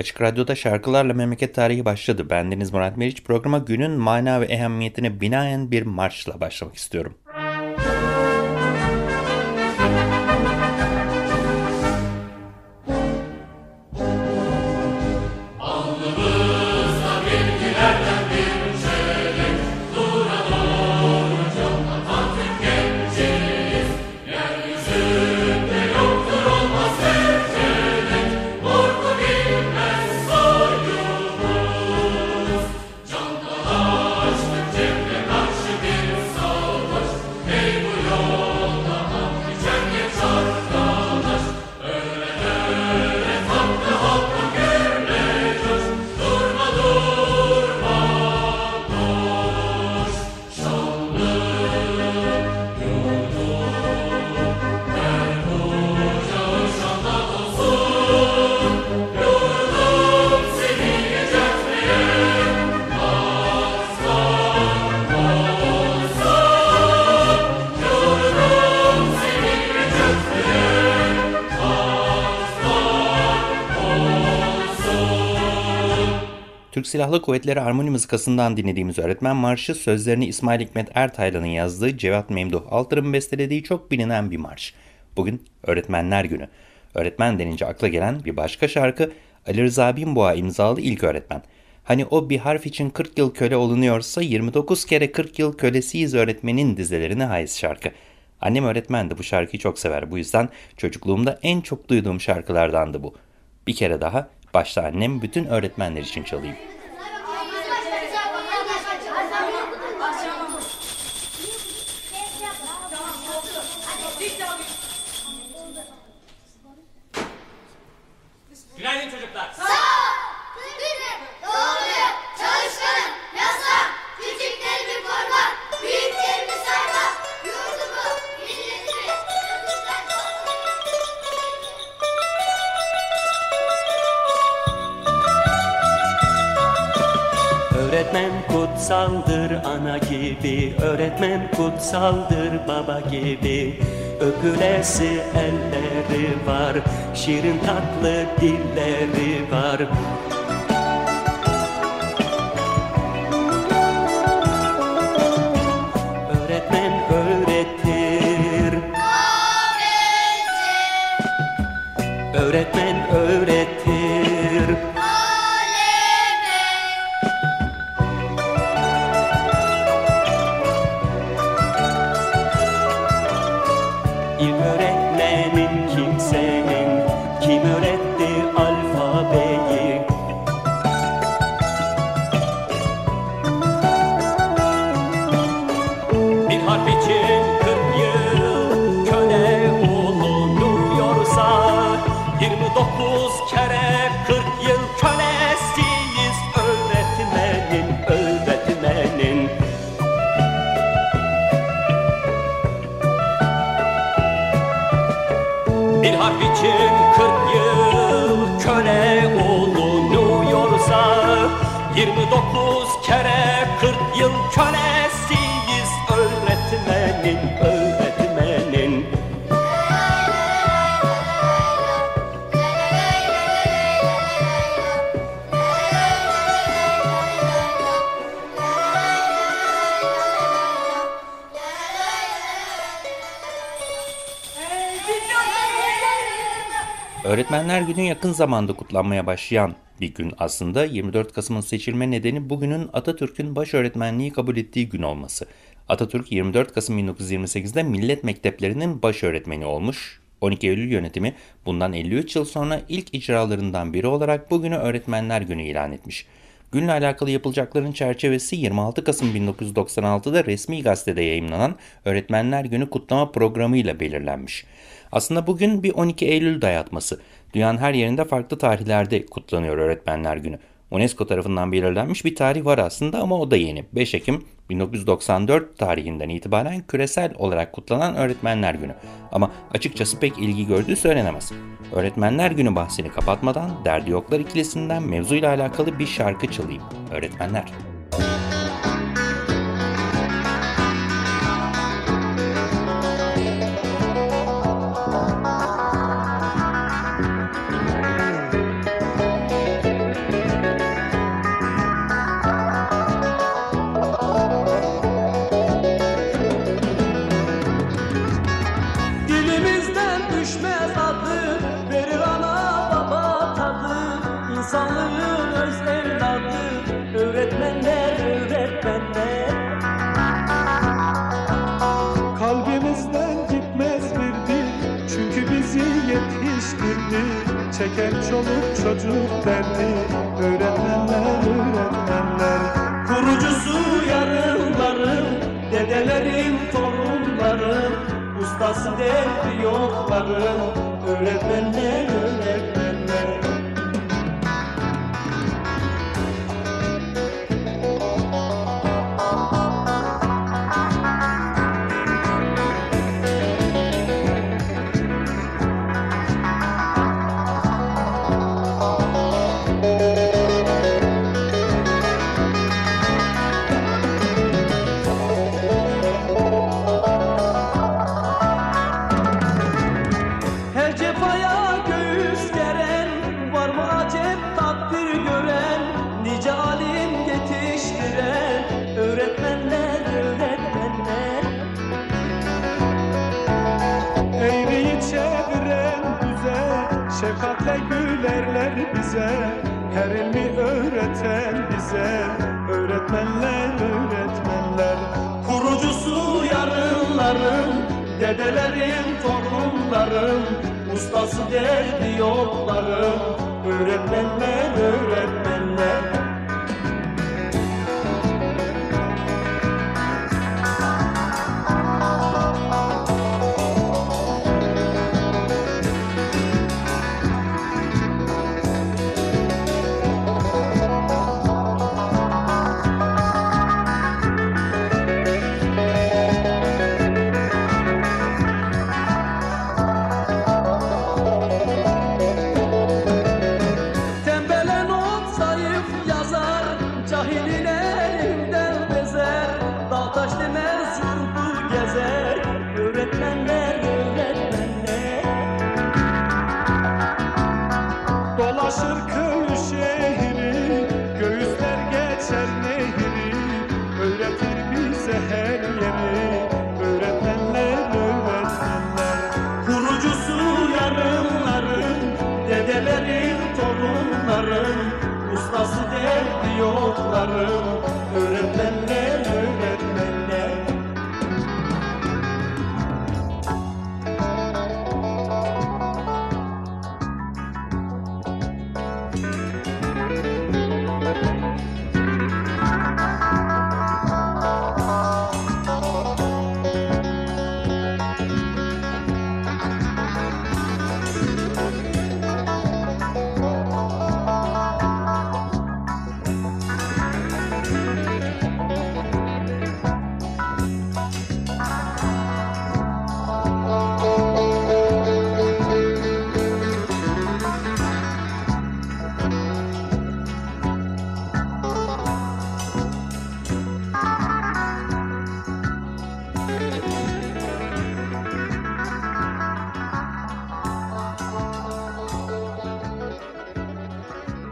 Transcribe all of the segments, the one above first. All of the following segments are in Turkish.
Açık Radyo'da şarkılarla memleket tarihi başladı. Ben Deniz Murat Meriç. Programa günün mana ve ehemmiyetine binaen bir marşla başlamak istiyorum. Silahlı Kuvvetleri Armoni Mızıkası'ndan dinlediğimiz öğretmen marşı sözlerini İsmail Hikmet Ertaylan'ın yazdığı Cevat Memduh Altır'ın bestelediği çok bilinen bir marş. Bugün Öğretmenler Günü. Öğretmen denince akla gelen bir başka şarkı Ali Rıza Binboğa imzalı ilk öğretmen. Hani o bir harf için 40 yıl köle olunuyorsa 29 kere 40 yıl kölesiyiz öğretmenin dizelerine haiz şarkı. Annem öğretmen de bu şarkıyı çok sever. Bu yüzden çocukluğumda en çok duyduğum şarkılardandı bu. Bir kere daha Başta annem bütün öğretmenler için çalayım. Kutsaldır ana gibi. Öğretmen kutsaldır baba gibi. Öpülesi elleri var Şirin tatlı dilleri var. Öğretmen öğretir. Öğretmen öğretir Bir harf için 40 yıl köle olunuyorsa 29 kere 40 yıl kölesiyiz Öğretmenler Günü yakın zamanda kutlanmaya başlayan bir gün aslında. 24 Kasım'ın seçilme nedeni bugünün Atatürk'ün baş öğretmenliği kabul ettiği gün olması. Atatürk 24 Kasım 1928'de millet mekteplerinin baş öğretmeni olmuş. 12 Eylül yönetimi bundan 53 yıl sonra ilk icralarından biri olarak bugünü Öğretmenler Günü ilan etmiş. Günle alakalı yapılacakların çerçevesi 26 Kasım 1996'da resmi gazetede yayımlanan Öğretmenler Günü kutlama programıyla belirlenmiş. Aslında bugün bir 12 Eylül dayatması. Dünyanın her yerinde farklı tarihlerde kutlanıyor Öğretmenler Günü. UNESCO tarafından belirlenmiş bir tarih var aslında ama o da yeni. 5 Ekim 1994 tarihinden itibaren küresel olarak kutlanan Öğretmenler Günü. Ama açıkçası pek ilgi gördüğü söylenemez. Öğretmenler Günü bahsini kapatmadan Derdi Yoklar ikilisinden mevzuyla alakalı bir şarkı çalayım. Öğretmenler. Çeken çoluk çocuk derdi. Öğretmenler, öğretmenler. Kurucusu yarınların Dedelerin torunların Ustası derdi yokların Öğretmenler öğretmenler bize Her ilmi öğreten bize. Öğretmenler, öğretmenler. Kurucusu yarınların Dedelerin torunların Ustası derdi yokların Öğretmenler, öğretmenler eline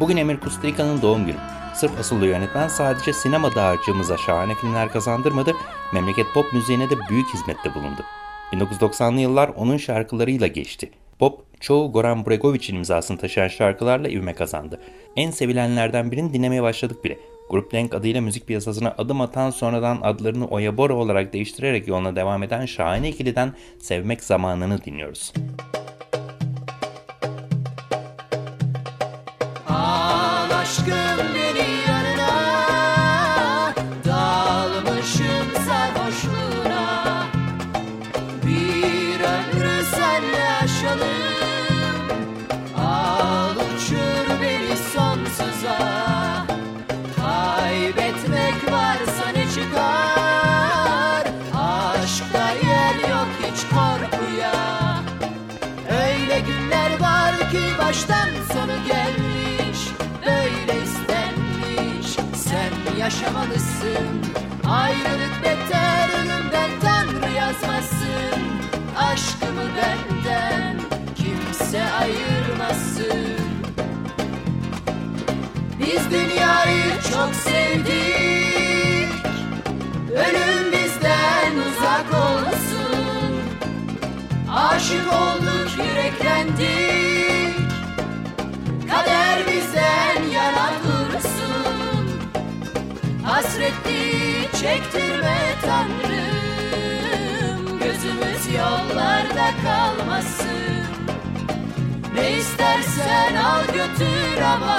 Bugün Emir Kusturica'nın doğum günü. Sırf asıllı yönetmen sadece sinema dağarcığımıza şahane filmler kazandırmadı, memleket pop müziğine de büyük hizmette bulundu. 1990'lı yıllar onun şarkılarıyla geçti. Pop, çoğu Goran Bregovic'in imzasını taşıyan şarkılarla ivme kazandı. En sevilenlerden birini dinlemeye başladık bile. Grup Lenk adıyla müzik piyasasına adım atan sonradan adlarını Oya Bora olarak değiştirerek yoluna devam eden şahane ikiliden Sevmek Zamanını dinliyoruz. Al aşkım beni yaşamalısın. Ayrılık beter ölümden Tanrı yazmasın. Aşkımı benden kimse ayırmasın. Biz dünyayı çok sevdik. Ölüm bizden uzak olsun. Aşık olduk yüreklendik. Kader bizden dursun Hasretli çektirme Tanrım. Gözümüz yollarda kalmasın. Ne istersen al götür ama.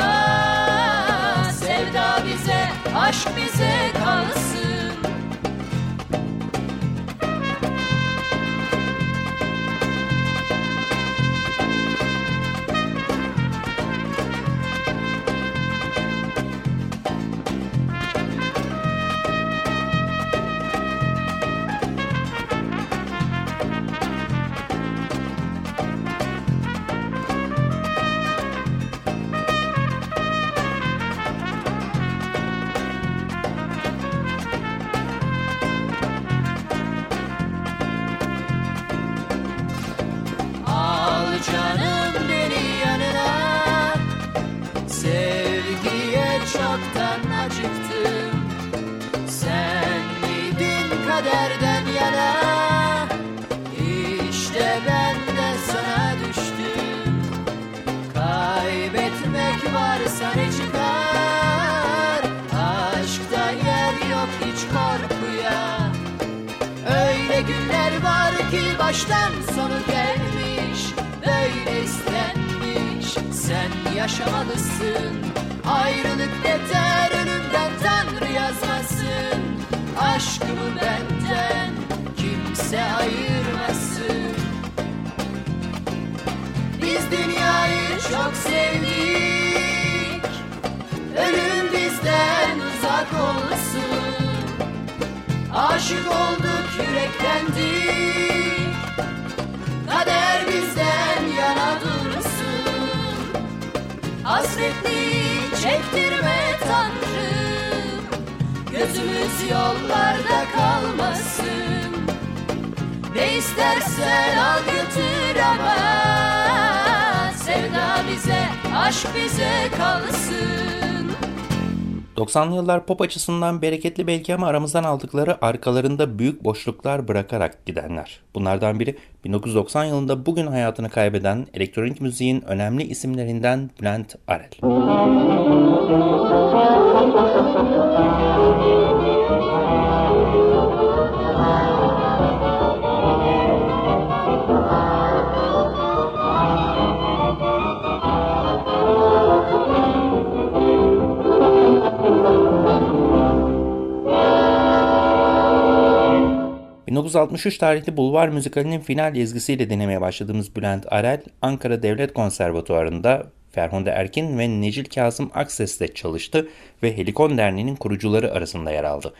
Sevda bize, aşk bize kalsın Çoktan acıktım. Sen miydin kaderden yana. İşte ben de sana düştüm. Kaybetmek varsa ne çıkar? Aşkta yer yok hiç korkuya. Öyle günler var ki baştan sonu gelmiş. Böyle istenmiş. Sen yaşamalısın Ayrılık beter ölümden Tanrı yazmasın. Aşkımı benden kimse ayırmasın. Biz dünyayı çok sevdik. Ölüm bizden uzak olsun. Aşık olduk yüreklendik. Kader bizden yana dursun. Hasretli çektirme Tanrım. Gözümüz yollarda kalmasın. Ne istersen al götür ama. Sevda bize, aşk bize kalsın 90'lı yıllar pop açısından bereketli belki ama aramızdan aldıkları arkalarında büyük boşluklar bırakarak gidenler. Bunlardan biri 1990 yılında bugün hayatını kaybeden elektronik müziğin önemli isimlerinden Bülent Arel. 1963 tarihli Bulvar müzikalinin final ezgisiyle dinlemeye başladığımız Bülent Arel, Ankara Devlet Konservatuvarı'nda Ferhunde Erkin ve Necil Kazım Akses'te çalıştı ve Helikon Derneği'nin kurucuları arasında yer aldı.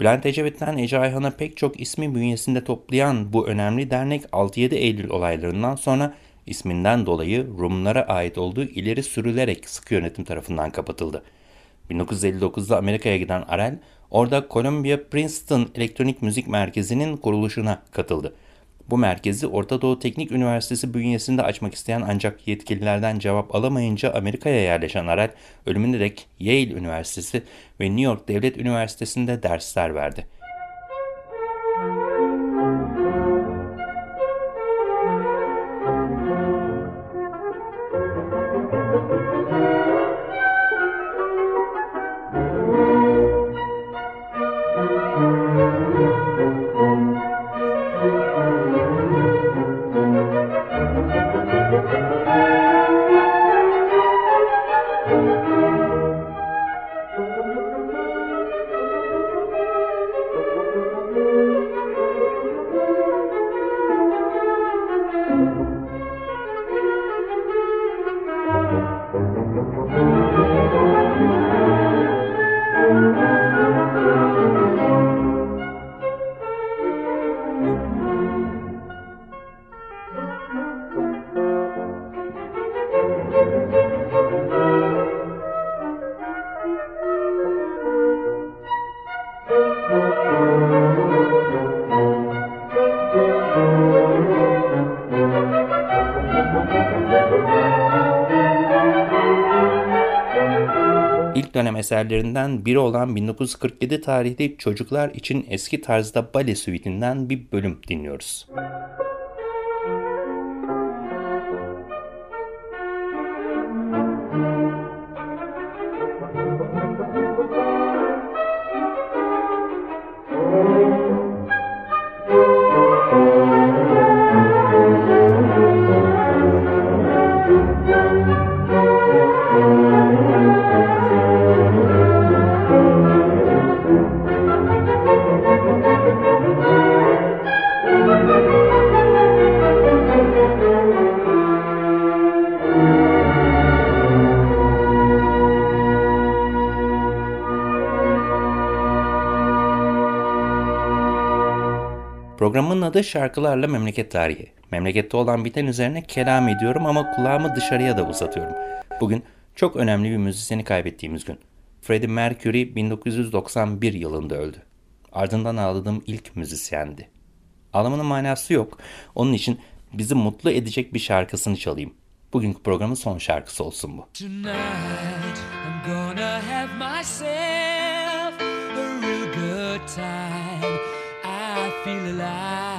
Bülent Ecevit'ten Ece Ayhan'a pek çok ismi bünyesinde toplayan bu önemli dernek 6-7 Eylül olaylarından sonra isminden dolayı Rumlara ait olduğu ileri sürülerek sıkı yönetim tarafından kapatıldı. 1959'da Amerika'ya giden Arel, orada Columbia Princeton Elektronik Müzik Merkezi'nin kuruluşuna katıldı. Bu merkezi Orta Doğu Teknik Üniversitesi bünyesinde açmak isteyen ancak yetkililerden cevap alamayınca Amerika'ya yerleşen Arel, ölümüne dek Yale Üniversitesi ve New York Devlet Üniversitesi'nde dersler verdi. eserlerinden biri olan 1947 tarihli Çocuklar için Eski Tarzda Bale Suite'inden bir bölüm dinliyoruz. Adana'da şarkılarla memleket tarihi. Memlekette olan biten üzerine kelam ediyorum ama kulağımı dışarıya da uzatıyorum. Bugün çok önemli bir müzisyeni kaybettiğimiz gün. Freddie Mercury 1991 yılında öldü. Ardından ağladığım ilk müzisyendi. Ağlamanın manası yok. Onun için bizi mutlu edecek bir şarkısını çalayım. Bugünkü programın son şarkısı olsun bu. Tonight, I'm gonna have myself a real good time. I feel alive.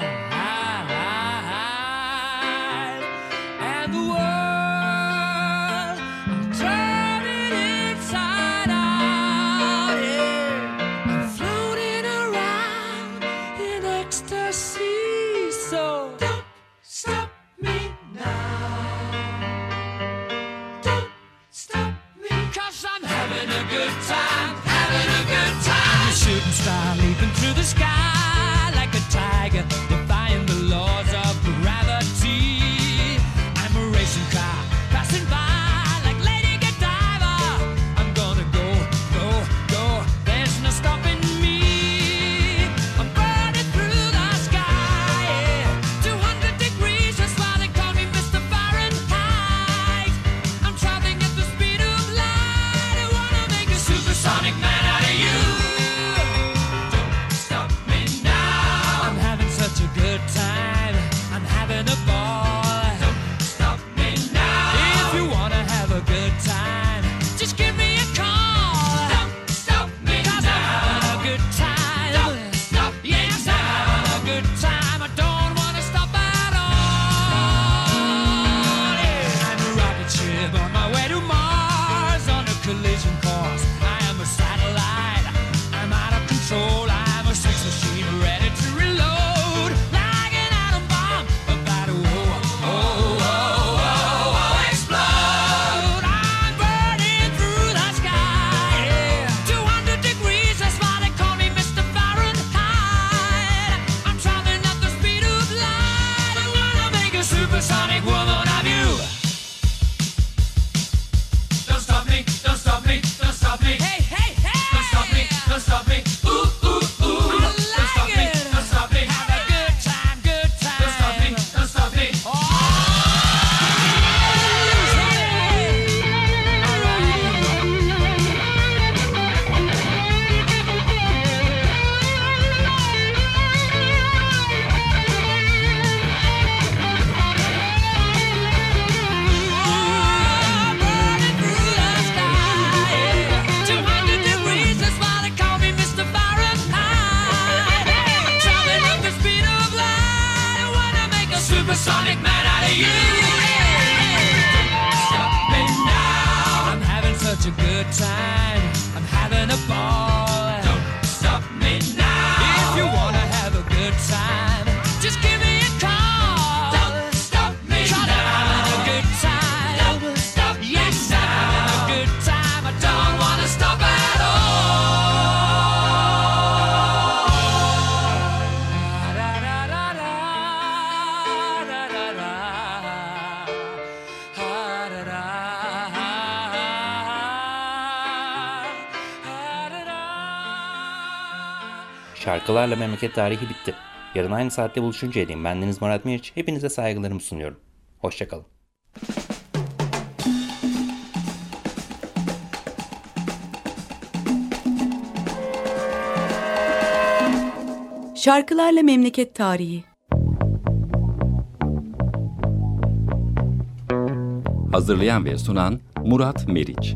Şakalarla memleket tarihi bitti. Yarın aynı saatte buluşunca edeyim. Ben Deniz Murat Meriç. Hepinize saygılarımı sunuyorum. Hoşçakalın. Şarkılarla Memleket Tarihi Hazırlayan ve sunan Murat Meriç